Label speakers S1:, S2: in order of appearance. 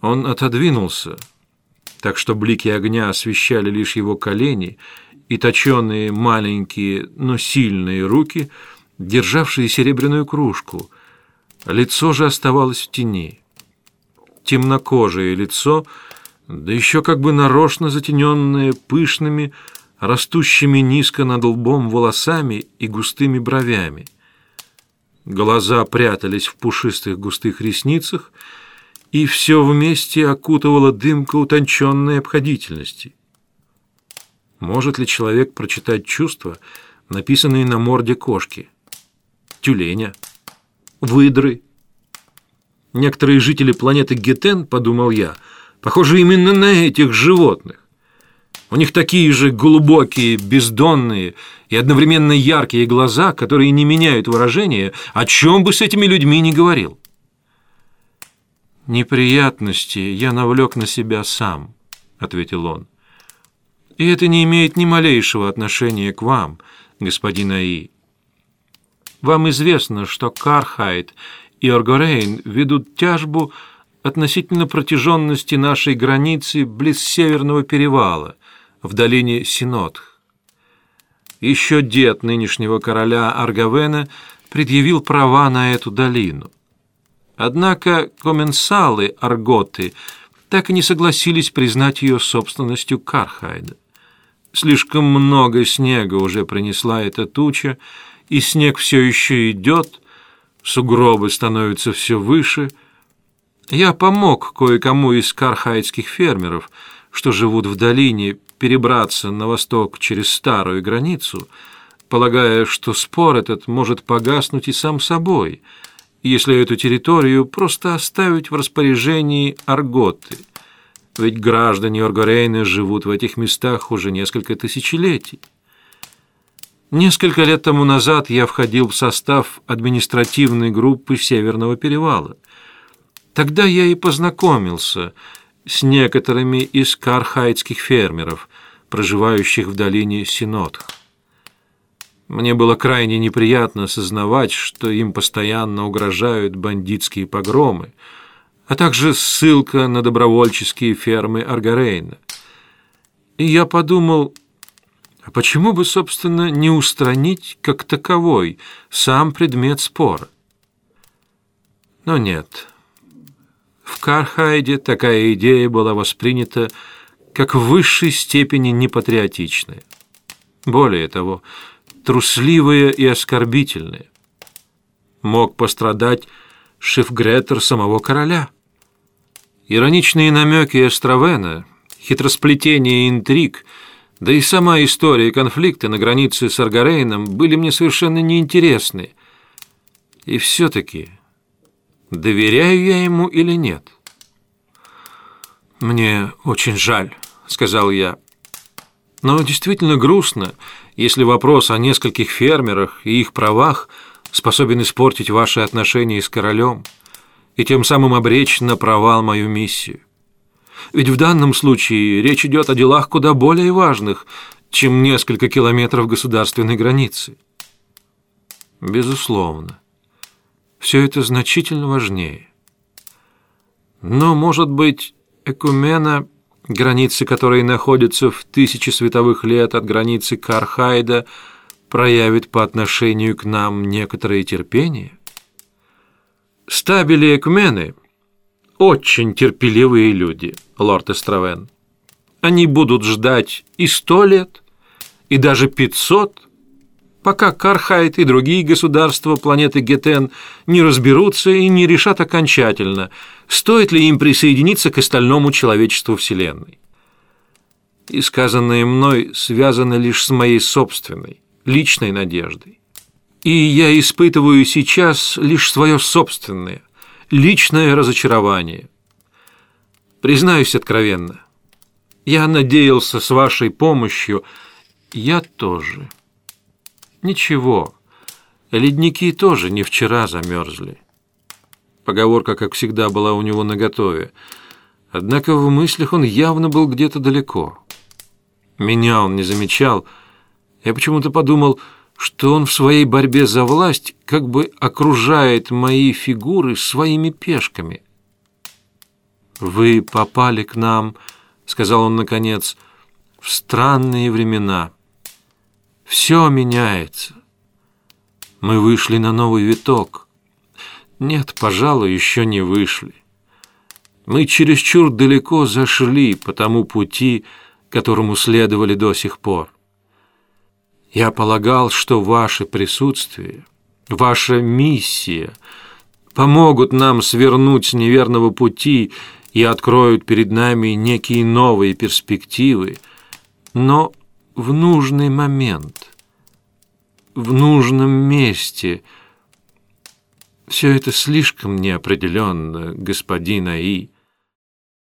S1: Он отодвинулся, так что блики огня освещали лишь его колени и точеные маленькие, но сильные руки, державшие серебряную кружку. Лицо же оставалось в тени. Темнокожее лицо, да еще как бы нарочно затененное пышными, растущими низко над лбом волосами и густыми бровями. Глаза прятались в пушистых густых ресницах, и все вместе окутывала дымка утонченной обходительности. Может ли человек прочитать чувства, написанные на морде кошки, тюленя, выдры? Некоторые жители планеты Гетен, подумал я, похожи именно на этих животных. У них такие же глубокие, бездонные и одновременно яркие глаза, которые не меняют выражения, о чем бы с этими людьми ни говорил. «Неприятности я навлек на себя сам», — ответил он. «И это не имеет ни малейшего отношения к вам, господин Аи. Вам известно, что Кархайт и Оргорейн ведут тяжбу относительно протяженности нашей границы близ Северного перевала, в долине Синотх. Еще дед нынешнего короля Аргавена предъявил права на эту долину. Однако коменсалы Арготы так и не согласились признать ее собственностью Кархайда. Слишком много снега уже принесла эта туча, и снег все еще идет, сугробы становятся все выше. Я помог кое-кому из кархайдских фермеров, что живут в долине, перебраться на восток через старую границу, полагая, что спор этот может погаснуть и сам собой — если эту территорию просто оставить в распоряжении Арготы. Ведь граждане Оргорейна живут в этих местах уже несколько тысячелетий. Несколько лет тому назад я входил в состав административной группы Северного перевала. Тогда я и познакомился с некоторыми из кархайдских фермеров, проживающих в долине Синотх. Мне было крайне неприятно осознавать, что им постоянно угрожают бандитские погромы, а также ссылка на добровольческие фермы Аргарейна. И я подумал, а почему бы, собственно, не устранить как таковой сам предмет спора? Но нет. В Кархайде такая идея была воспринята как в высшей степени непатриотичная. Более того, трусливые и оскорбительные. Мог пострадать шифгретер самого короля. Ироничные намеки Эстравена, хитросплетение интриг, да и сама история конфликта на границе с Аргарейном были мне совершенно неинтересны. И все-таки, доверяю я ему или нет? «Мне очень жаль», — сказал я. «Но действительно грустно, если вопрос о нескольких фермерах и их правах способен испортить ваши отношения с королем и тем самым обречь на провал мою миссию. Ведь в данном случае речь идет о делах куда более важных, чем несколько километров государственной границы. Безусловно, все это значительно важнее. Но, может быть, Экумена границы которой находятся в тысячи световых лет от границы Кархайда, проявит по отношению к нам некоторое терпение? Стабили Экмены – очень терпеливые люди, лорд Эстравен. Они будут ждать и сто лет, и даже пятьсот, пока Кархайт и другие государства планеты Гетен не разберутся и не решат окончательно, стоит ли им присоединиться к остальному человечеству Вселенной. И сказанное мной связано лишь с моей собственной, личной надеждой. И я испытываю сейчас лишь свое собственное, личное разочарование. Признаюсь откровенно, я надеялся с вашей помощью, я тоже. Ничего, ледники тоже не вчера замерзли. Поговорка, как всегда, была у него наготове. Однако в мыслях он явно был где-то далеко. Меня он не замечал. Я почему-то подумал, что он в своей борьбе за власть как бы окружает мои фигуры своими пешками. «Вы попали к нам», — сказал он наконец, — «в странные времена. Все меняется. Мы вышли на новый виток. Нет, пожалуй, еще не вышли. Мы чересчур далеко зашли по тому пути, которому следовали до сих пор. Я полагал, что ваше присутствие, ваша миссия помогут нам свернуть с неверного пути и откроют перед нами некие новые перспективы, но в нужный момент, в нужном месте. Все это слишком неопределенно, господин Аи.